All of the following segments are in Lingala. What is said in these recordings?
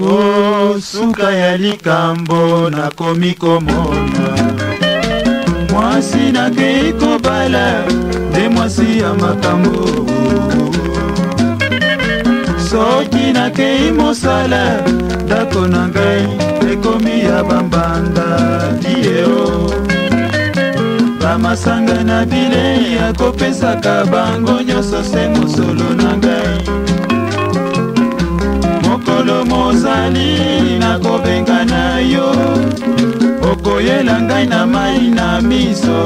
o suka ya likambo nakomi komona mwasi nakei kobala nde mwasi ya makambo soki nakei mosala ndako na ngai ekomi ya bambanda dieo bamasanga na bilei akopesaka bango nyonso se mosolo na ngai ezali nakobenga na yo okoyela ngai na mai na miso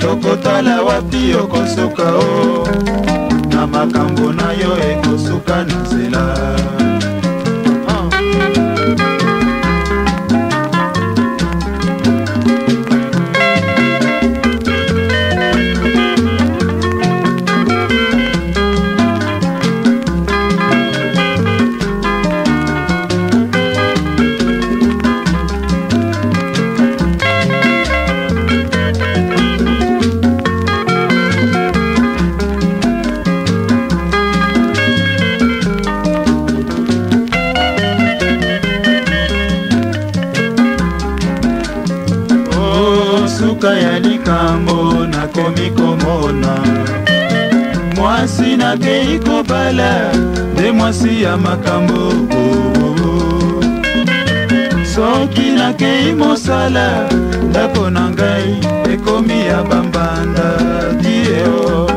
tokotala wapi okosuka o na makambo na yo ekosuka na nzela etuka ya likambo nakomi komona mwasi nakei kobala nde mwasi ya makambo soki nakei mosala ndako na ngai ekomi ya bambanda dieo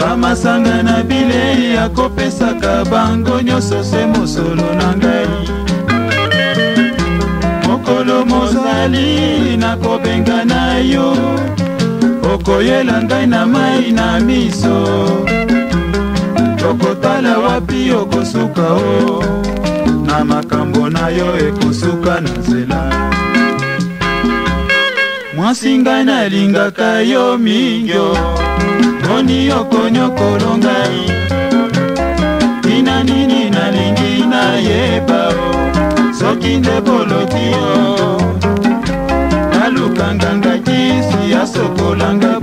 bamasanga na bilei akopesaka bango nyonso se mosolo na ngai mokolo mozali na kobenga na yo okoyela ngai na mai na miso okotala wapi okosuka o na makambo na yo ekosuka na nzela mwasi ngai nalingaka yo mingio moni okonyokolo sokolanga ndaki si ya sokolanga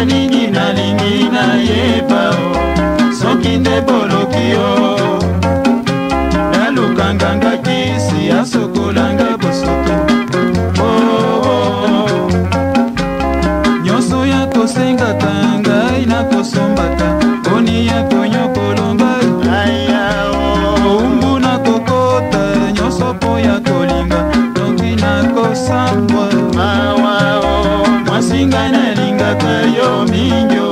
nalingi nalingi nayeba o soki nde boloki o nalukanganga kisi asokolanga bosoto nyonso ya kosengata ngai na kosombata poni ya konyokolomba oumbu na kokota nyonso mpo ya kolinga donki nakosambwa mwasingai na niño,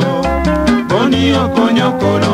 bonio coño coro.